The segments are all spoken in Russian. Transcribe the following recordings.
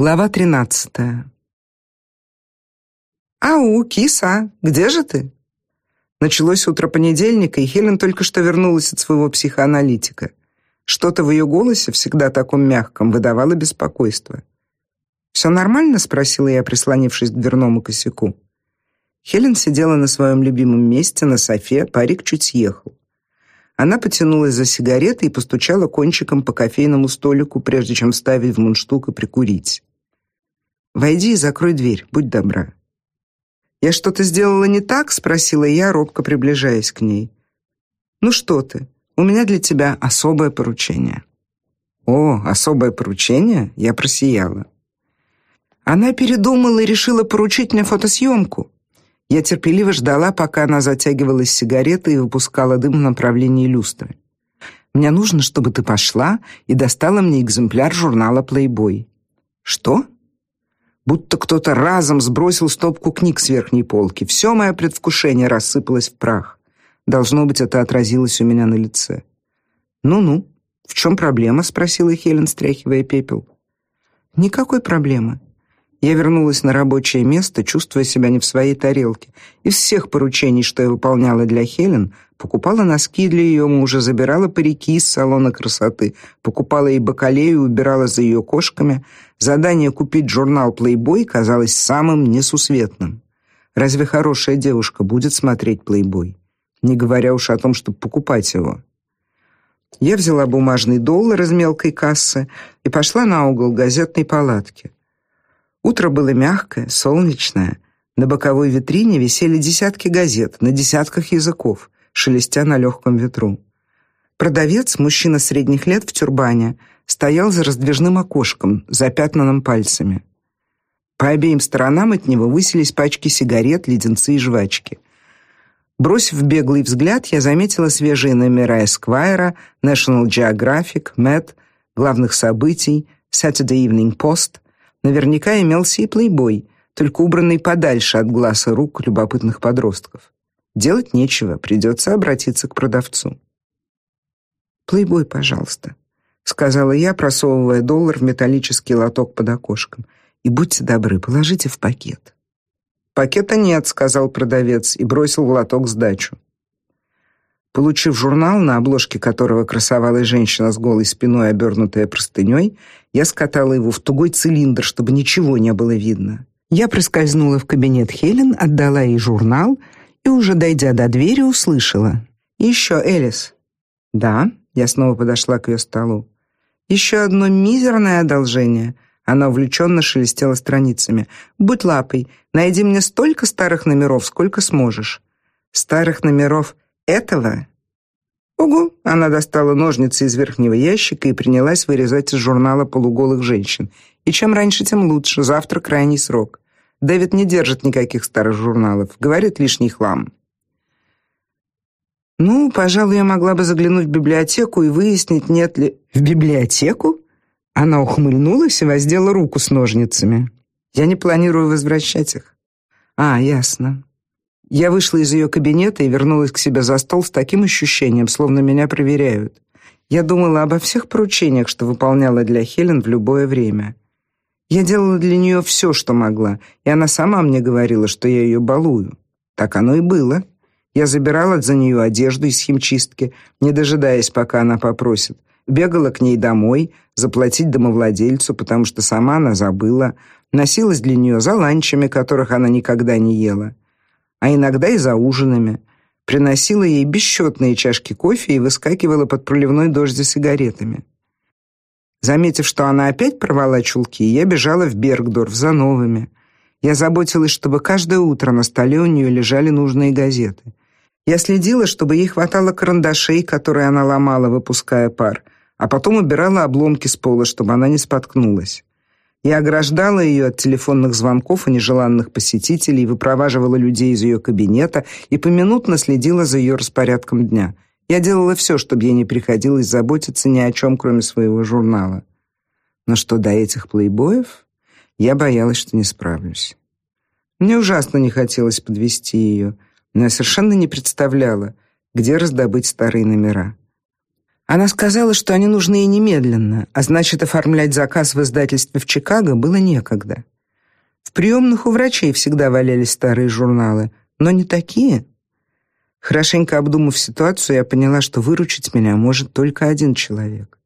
Глава тринадцатая. «Ау, киса, где же ты?» Началось утро понедельника, и Хелен только что вернулась от своего психоаналитика. Что-то в ее голосе, всегда таком мягком, выдавало беспокойство. «Все нормально?» — спросила я, прислонившись к дверному косяку. Хелен сидела на своем любимом месте, на софе, парик чуть съехал. Она потянулась за сигаретой и постучала кончиком по кофейному столику, прежде чем вставить в мундштук и прикурить. Войди и закрой дверь, будь добра. Я что-то сделала не так, спросила я, робко приближаясь к ней. Ну что ты? У меня для тебя особое поручение. О, особое поручение? Я просияла. Она передумала и решила поручить мне фотосъемку. Я терпеливо ждала, пока она затягивалась сигаретой и выпускала дым в направлении люстры. Мне нужно, чтобы ты пошла и достала мне экземпляр журнала Playboy. Что? Будто кто-то разом сбросил стопку книг с верхней полки. Все мое предвкушение рассыпалось в прах. Должно быть, это отразилось у меня на лице. Ну-ну, в чем проблема, спросила Хелен, стряхивая пепел. Никакой проблемы. Я вернулась на рабочее место, чувствуя себя не в своей тарелке. Из всех поручений, что я выполняла для Хелен, покупала носки для ее мужа, забирала парики из салона красоты, покупала ей бакалею, убирала за ее кошками. Задание купить журнал Playboy казалось самым несусветным. Разве хорошая девушка будет смотреть Playboy? Не говоря уж о том, чтобы покупать его. Я взяла бумажный доллар из мелкой кассы и пошла на угол газетной палатки. Утро было мягкое, солнечное. На боковой витрине висели десятки газет на десятках языков, шелестя на легком ветру. Продавец, мужчина средних лет в тюрбане, стоял за раздвижным окошком, запятнанным пальцами. По обеим сторонам от него высились пачки сигарет, леденцы и жвачки. Бросив беглый взгляд, я заметила свежие номера Esquire, National Geographic, Met, главных событий, Saturday Evening Post, Наверняка имелся и плейбой, только убранный подальше от глаз и рук любопытных подростков. Делать нечего, придется обратиться к продавцу. «Плейбой, пожалуйста», — сказала я, просовывая доллар в металлический лоток под окошком. «И будьте добры, положите в пакет». «Пакета нет», — сказал продавец и бросил в лоток сдачу. Получив журнал, на обложке которого красовалась женщина с голой спиной, обернутая простыней, я скатала его в тугой цилиндр, чтобы ничего не было видно. Я проскользнула в кабинет Хелен, отдала ей журнал и уже дойдя до двери, услышала: «Еще, Элис". "Да", я снова подошла к ее столу. «Еще одно мизерное одолжение". Она увлеченно шелестела страницами. «Будь лапой, найди мне столько старых номеров, сколько сможешь». «Старых номеров этого? Угу. Она достала ножницы из верхнего ящика и принялась вырезать из журнала полуголых женщин. И чем раньше, тем лучше. Завтра крайний срок. Дэвид не держит никаких старых журналов, говорит лишний хлам. Ну, пожалуй, я могла бы заглянуть в библиотеку и выяснить, нет ли в библиотеку. Она ухмыльнулась и воздела руку с ножницами. Я не планирую возвращать их. А, ясно. Я вышла из ее кабинета и вернулась к себе за стол с таким ощущением, словно меня проверяют. Я думала обо всех поручениях, что выполняла для Хелен в любое время. Я делала для нее все, что могла, и она сама мне говорила, что я ее балую. Так оно и было. Я забирала за нее одежду из химчистки, не дожидаясь, пока она попросит. Бегала к ней домой, заплатить домовладельцу, потому что сама она забыла. Носилась для нее за ланчами, которых она никогда не ела а иногда и за ужинами. Приносила ей бесчетные чашки кофе и выскакивала под проливной дождь за сигаретами. Заметив, что она опять порвала чулки, я бежала в Бергдорф за новыми. Я заботилась, чтобы каждое утро на столе у нее лежали нужные газеты. Я следила, чтобы ей хватало карандашей, которые она ломала, выпуская пар, а потом убирала обломки с пола, чтобы она не споткнулась. Я ограждала ее от телефонных звонков и нежеланных посетителей, выпроваживала людей из ее кабинета и поминутно следила за ее распорядком дня. Я делала все, чтобы ей не приходилось заботиться ни о чем, кроме своего журнала. Но что до этих плейбоев, я боялась, что не справлюсь. Мне ужасно не хотелось подвести ее, но я совершенно не представляла, где раздобыть старые номера. Она сказала, что они нужны и немедленно, а значит, оформлять заказ в издательстве в Чикаго было некогда. В приемных у врачей всегда валялись старые журналы, но не такие. Хорошенько обдумав ситуацию, я поняла, что выручить меня может только один человек.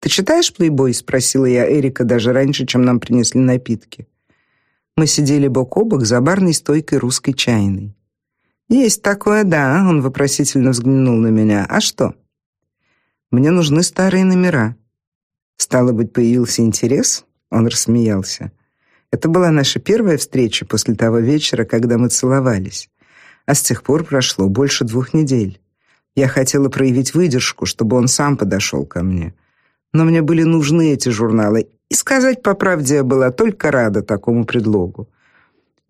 «Ты читаешь «Плейбой»?» — спросила я Эрика даже раньше, чем нам принесли напитки. Мы сидели бок о бок за барной стойкой русской чайной. «Есть такое, да», — он вопросительно взглянул на меня. «А что?» Мне нужны старые номера. Стало быть, появился интерес? Он рассмеялся. Это была наша первая встреча после того вечера, когда мы целовались. А с тех пор прошло больше двух недель. Я хотела проявить выдержку, чтобы он сам подошел ко мне. Но мне были нужны эти журналы, и сказать по правде, я была только рада такому предлогу.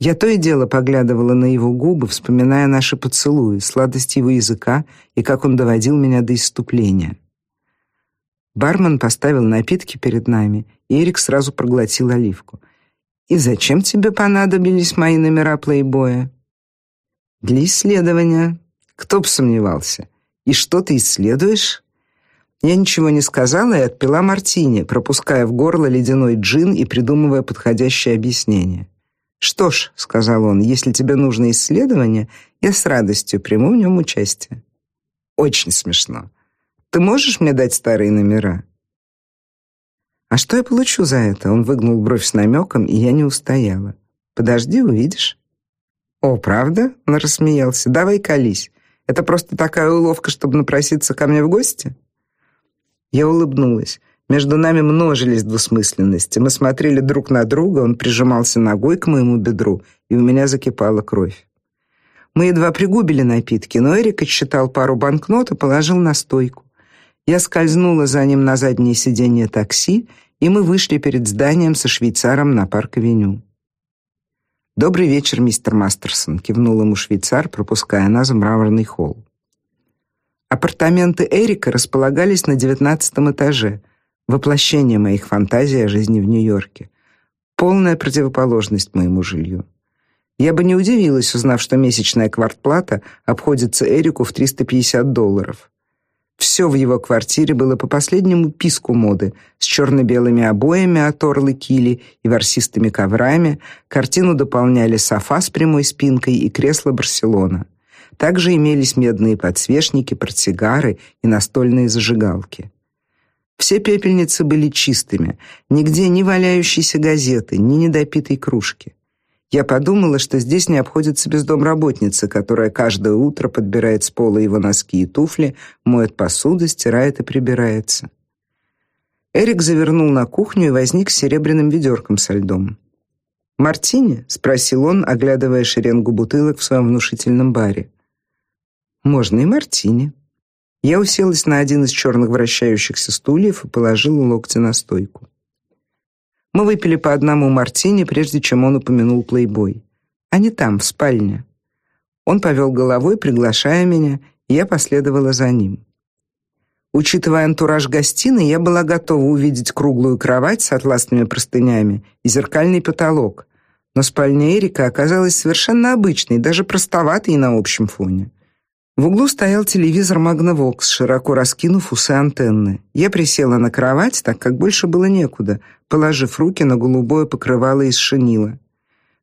Я то и дело поглядывала на его губы, вспоминая наши поцелуи, сладость его языка и как он доводил меня до исступления. Бармен поставил напитки перед нами, и Эрик сразу проглотил оливку. «И зачем тебе понадобились мои номера плейбоя?» «Для исследования. Кто бы сомневался. И что ты исследуешь?» Я ничего не сказала и отпила мартини, пропуская в горло ледяной джин и придумывая подходящее объяснение. «Что ж», — сказал он, — «если тебе нужно исследование, я с радостью приму в нем участие». «Очень смешно. Ты можешь мне дать старые номера?» «А что я получу за это?» Он выгнул бровь с намеком, и я не устояла. «Подожди, увидишь». «О, правда?» Он рассмеялся. «Давай колись. Это просто такая уловка, чтобы напроситься ко мне в гости?» Я улыбнулась. Между нами множились двусмысленности. Мы смотрели друг на друга, он прижимался ногой к моему бедру, и у меня закипала кровь. Мы едва пригубили напитки, но Эрик отсчитал пару банкнот и положил на стойку. Я скользнула за ним на заднее сиденье такси, и мы вышли перед зданием со швейцаром на парк-авеню. «Добрый вечер, мистер Мастерсон», — кивнул ему швейцар, пропуская нас в мраморный холл. Апартаменты Эрика располагались на девятнадцатом этаже, воплощение моих фантазий о жизни в Нью-Йорке. Полная противоположность моему жилью. Я бы не удивилась, узнав, что месячная квартплата обходится Эрику в 350 долларов. Все в его квартире было по последнему писку моды, с черно-белыми обоями от Орлы Кили и ворсистыми коврами. Картину дополняли софа с прямой спинкой и кресло Барселона. Также имелись медные подсвечники, портсигары и настольные зажигалки. Все пепельницы были чистыми, нигде ни валяющейся газеты, ни недопитой кружки. Я подумала, что здесь не обходится без домработницы, которая каждое утро подбирает с пола его носки и туфли, моет посуду, стирает и прибирается. Эрик завернул на кухню и возник с серебряным ведерком со льдом. «Мартини?» — спросил он, оглядывая шеренгу бутылок в своем внушительном баре. «Можно и мартини». Я уселась на один из черных вращающихся стульев и положила локти на стойку. Мы выпили по одному мартини, прежде чем он упомянул плейбой. Они там, в спальне. Он повел головой, приглашая меня, и я последовала за ним. Учитывая антураж гостиной, я была готова увидеть круглую кровать с атласными простынями и зеркальный потолок, но спальня Эрика оказалась совершенно обычной, даже простоватой на общем фоне. В углу стоял телевизор Magnavox, широко раскинув усы антенны. Я присела на кровать, так как больше было некуда, положив руки на голубое покрывало из шинила.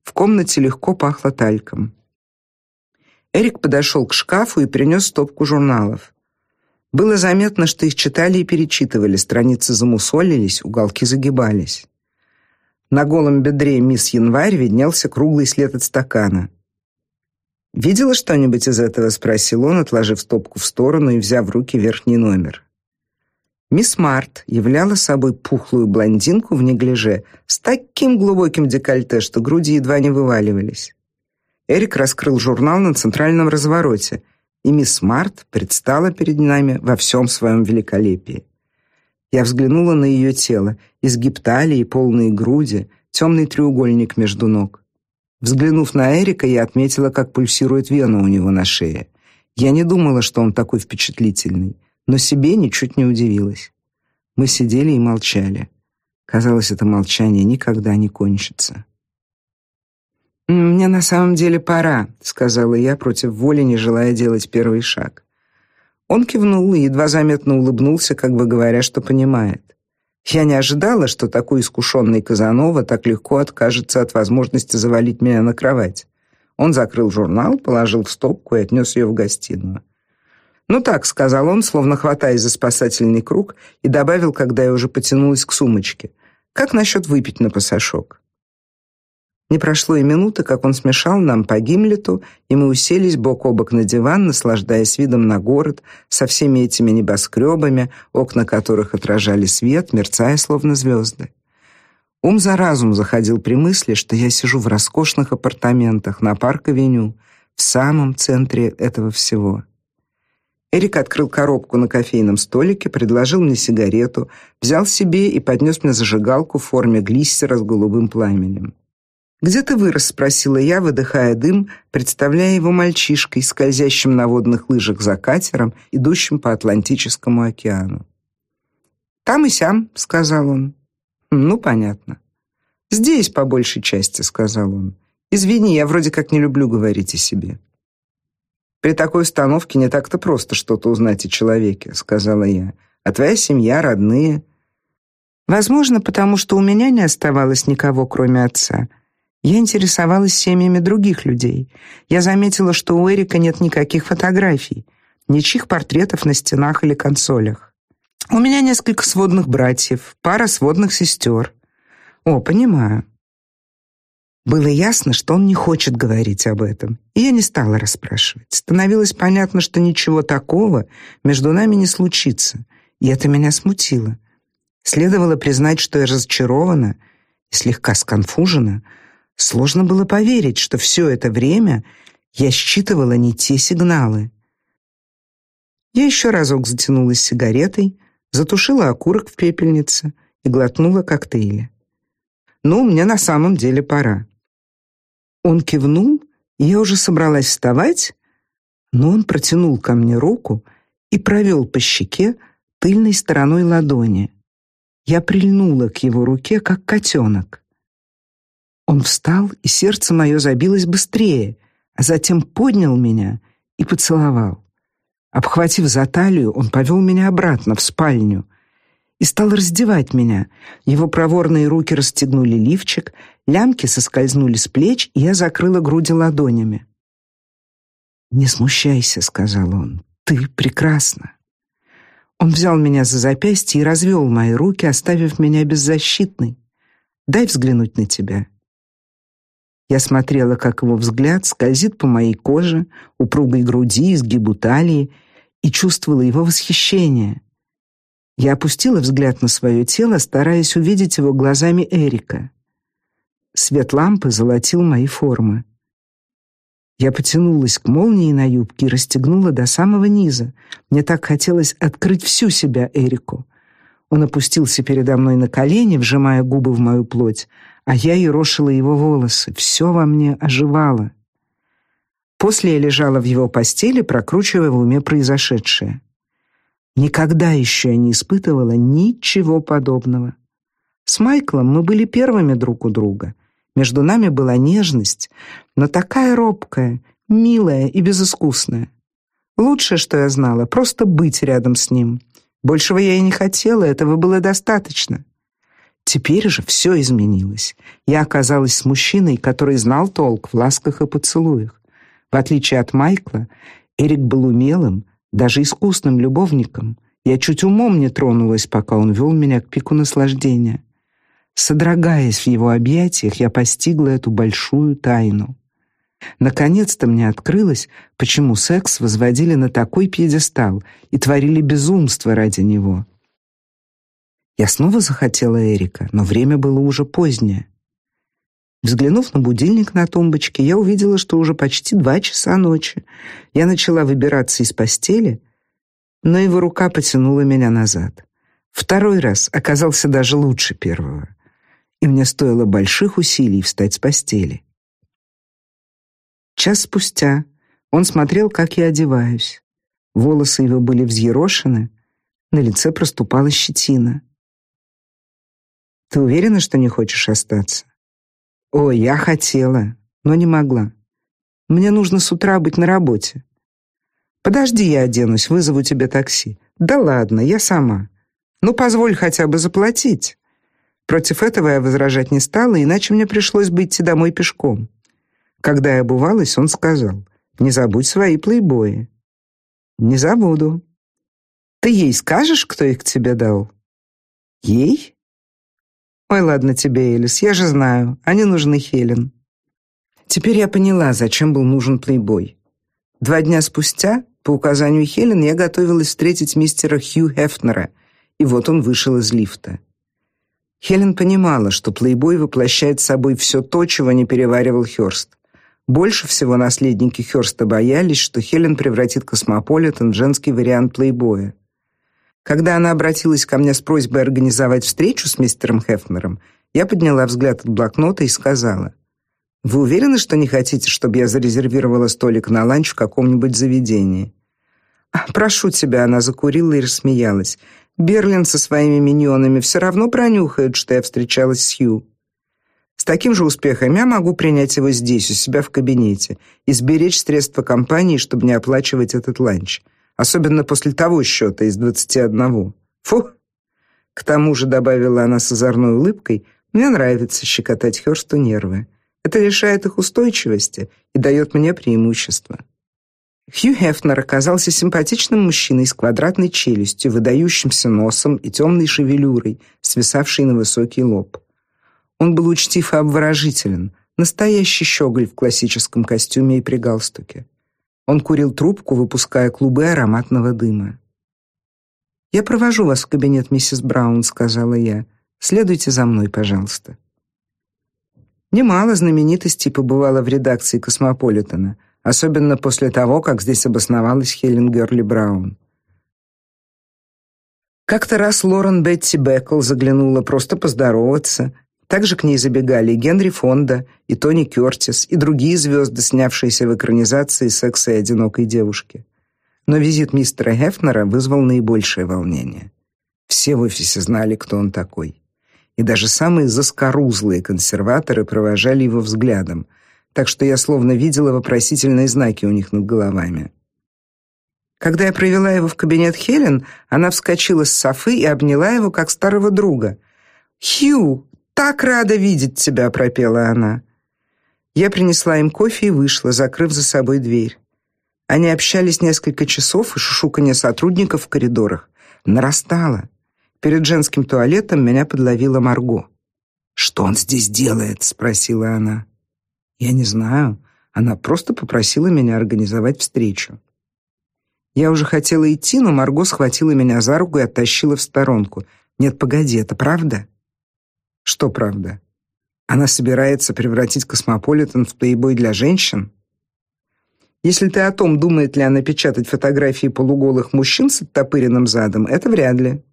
В комнате легко пахло тальком. Эрик подошел к шкафу и принес стопку журналов. Было заметно, что их читали и перечитывали, страницы замусолились, уголки загибались. На голом бедре мисс Январь виднелся круглый след от стакана. «Видела что-нибудь из этого?» — спросил он, отложив стопку в сторону и взяв в руки верхний номер. Мисс Март являла собой пухлую блондинку в неглиже с таким глубоким декольте, что груди едва не вываливались. Эрик раскрыл журнал на центральном развороте, и мисс Март предстала перед нами во всем своем великолепии. Я взглянула на ее тело, изгиб талии, полные груди, темный треугольник между ног. Взглянув на Эрика, я отметила, как пульсирует вена у него на шее. Я не думала, что он такой впечатлительный, но себе ничуть не удивилась. Мы сидели и молчали. Казалось, это молчание никогда не кончится. «Мне на самом деле пора», — сказала я против воли, не желая делать первый шаг. Он кивнул и едва заметно улыбнулся, как бы говоря, что понимает. Я не ожидала, что такой искушенный Казанова так легко откажется от возможности завалить меня на кровать. Он закрыл журнал, положил в стопку и отнес ее в гостиную. «Ну так», — сказал он, словно хватаясь за спасательный круг, и добавил, когда я уже потянулась к сумочке. «Как насчет выпить на пасашок?» Не прошло и минуты, как он смешал нам по Гимлету, и мы уселись бок о бок на диван, наслаждаясь видом на город со всеми этими небоскребами, окна которых отражали свет, мерцая словно звезды. Ум за разум заходил при мысли, что я сижу в роскошных апартаментах на парк-авеню, в самом центре этого всего. Эрик открыл коробку на кофейном столике, предложил мне сигарету, взял себе и поднес мне зажигалку в форме глиссера с голубым пламенем. «Где ты вырос?» — спросила я, выдыхая дым, представляя его мальчишкой, скользящим на водных лыжах за катером, идущим по Атлантическому океану. «Там и сям», — сказал он. «Ну, понятно». «Здесь, по большей части», — сказал он. «Извини, я вроде как не люблю говорить о себе». «При такой установке не так-то просто что-то узнать о человеке», — сказала я. «А твоя семья, родные?» «Возможно, потому что у меня не оставалось никого, кроме отца». Я интересовалась семьями других людей. Я заметила, что у Эрика нет никаких фотографий, ничьих портретов на стенах или консолях. У меня несколько сводных братьев, пара сводных сестер. О, понимаю. Было ясно, что он не хочет говорить об этом, и я не стала расспрашивать. Становилось понятно, что ничего такого между нами не случится, и это меня смутило. Следовало признать, что я разочарована и слегка сконфужена, Сложно было поверить, что все это время я считывала не те сигналы. Я еще разок затянулась сигаретой, затушила окурок в пепельнице и глотнула коктейля. «Ну, мне на самом деле пора». Он кивнул, и я уже собралась вставать, но он протянул ко мне руку и провел по щеке тыльной стороной ладони. Я прильнула к его руке, как котенок. Он встал, и сердце мое забилось быстрее, а затем поднял меня и поцеловал. Обхватив за талию, он повел меня обратно в спальню и стал раздевать меня. Его проворные руки расстегнули лифчик, лямки соскользнули с плеч, и я закрыла груди ладонями. «Не смущайся», — сказал он, — «ты прекрасна». Он взял меня за запястье и развел мои руки, оставив меня беззащитной. «Дай взглянуть на тебя». Я смотрела, как его взгляд скользит по моей коже, упругой груди, изгибу талии, и чувствовала его восхищение. Я опустила взгляд на свое тело, стараясь увидеть его глазами Эрика. Свет лампы золотил мои формы. Я потянулась к молнии на юбке и расстегнула до самого низа. Мне так хотелось открыть всю себя Эрику. Он опустился передо мной на колени, вжимая губы в мою плоть, а я ерошила его волосы. Все во мне оживало. После я лежала в его постели, прокручивая в уме произошедшее. Никогда еще я не испытывала ничего подобного. С Майклом мы были первыми друг у друга. Между нами была нежность, но такая робкая, милая и безыскусная. Лучшее, что я знала, просто быть рядом с ним. Большего я и не хотела, этого было достаточно. Теперь же все изменилось. Я оказалась с мужчиной, который знал толк в ласках и поцелуях. В отличие от Майкла, Эрик был умелым, даже искусным любовником. Я чуть умом не тронулась, пока он вел меня к пику наслаждения. Содрогаясь в его объятиях, я постигла эту большую тайну. Наконец-то мне открылось, почему секс возводили на такой пьедестал и творили безумство ради него. Я снова захотела Эрика, но время было уже позднее. Взглянув на будильник на тумбочке, я увидела, что уже почти два часа ночи. Я начала выбираться из постели, но его рука потянула меня назад. Второй раз оказался даже лучше первого, и мне стоило больших усилий встать с постели. Час спустя он смотрел, как я одеваюсь. Волосы его были взъерошены, на лице проступала щетина. Ты уверена, что не хочешь остаться? О, я хотела, но не могла. Мне нужно с утра быть на работе. Подожди, я оденусь, вызову тебе такси. Да ладно, я сама. Ну, позволь хотя бы заплатить. Против этого я возражать не стала, иначе мне пришлось бы идти домой пешком. Когда я обувалась, он сказал: "Не забудь свои плейбои". "Не забуду". "Ты ей скажешь, кто их тебе дал?" "Ей?" "Ой, ладно тебе, Элис, я же знаю, они нужны Хелен". Теперь я поняла, зачем был нужен плейбой. Два дня спустя, по указанию Хелен, я готовилась встретить мистера Хью Хефнера, и вот он вышел из лифта. Хелен понимала, что плейбой воплощает собой все то, чего не переваривал Хёрст. Больше всего наследники Хёрста боялись, что Хелен превратит Космополитен в женский вариант плейбоя. Когда она обратилась ко мне с просьбой организовать встречу с мистером Хефнером, я подняла взгляд от блокнота и сказала: "Вы уверены, что не хотите, чтобы я зарезервировала столик на ланч в каком-нибудь заведении?" "Прошу тебя", она закурила и рассмеялась. Берлин со своими миньонами все равно пронюхает, что я встречалась с Хью. С таким же успехом я могу принять его здесь, у себя в кабинете, и сберечь средства компании, чтобы не оплачивать этот ланч, особенно после того счета из двадцати одного. Фу. К тому же, добавила она с озорной улыбкой, мне нравится щекотать Хёрсту нервы. Это лишает их устойчивости и дает мне преимущество. Хью Хефнер оказался симпатичным мужчиной с квадратной челюстью, выдающимся носом и темной шевелюрой, свисавшей на высокий лоб. Он был учтив и обворожителен, настоящий щеголь в классическом костюме и при галстуке. Он курил трубку, выпуская клубы ароматного дыма. «Я провожу вас в кабинет миссис Браун», — сказала я. «Следуйте за мной, пожалуйста». Немало знаменитостей побывало в редакции «Космополитена», особенно после того, как здесь обосновалась Хелен Герли Браун. Как-то раз Лорен Бетти Беккл заглянула просто поздороваться. Также к ней забегали Генри Фонда, и Тони Кёртис, и другие звезды, снявшиеся в экранизации «Секса и одинокой девушки». Но визит мистера Хефнера вызвал наибольшее волнение. Все в офисе знали, кто он такой. И даже самые заскорузлые консерваторы провожали его взглядом, так что я словно видела вопросительные знаки у них над головами. Когда я привела его в кабинет Хелен, она вскочила с софы и обняла его как старого друга. "Хью, так рада видеть тебя", пропела она. Я принесла им кофе и вышла, закрыв за собой дверь. Они общались несколько часов, и шушуканье сотрудников в коридорах нарастало. Перед женским туалетом меня подловила Марго. "Что он здесь делает?" спросила она. Я не знаю. Она просто попросила меня организовать встречу. Я уже хотела идти, но Марго схватила меня за руку и оттащила в сторонку. Нет, погоди, это правда? Что правда? Она собирается превратить Космополитен в плейбой для женщин? Если ты о том, думает ли она печатать фотографии полуголых мужчин с оттопыренным задом, это вряд ли.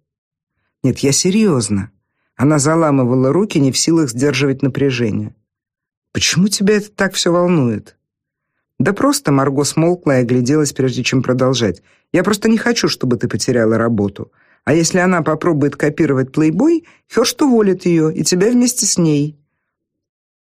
Нет, я серьезно. Она заламывала руки, не в силах сдерживать напряжение. Почему тебя это так все волнует? Да просто Марго смолкла и огляделась, прежде чем продолжать. Я просто не хочу, чтобы ты потеряла работу. А если она попробует копировать плейбой, Хёрст уволит ее и тебя вместе с ней.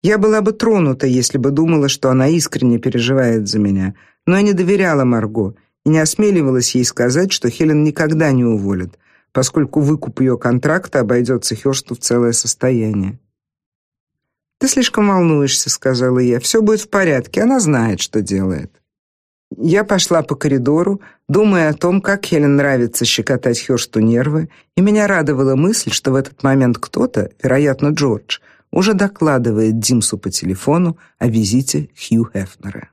Я была бы тронута, если бы думала, что она искренне переживает за меня, но я не доверяла Марго и не осмеливалась ей сказать, что Хелен никогда не уволит, поскольку выкуп ее контракта обойдется Хёрсту в целое состояние. Ты слишком волнуешься, сказала я. «Все будет в порядке, она знает, что делает. Я пошла по коридору, думая о том, как Хелен нравится щекотать Хёрсту нервы, и меня радовала мысль, что в этот момент кто-то, вероятно, Джордж, уже докладывает Димсу по телефону о визите Хью Хефнера.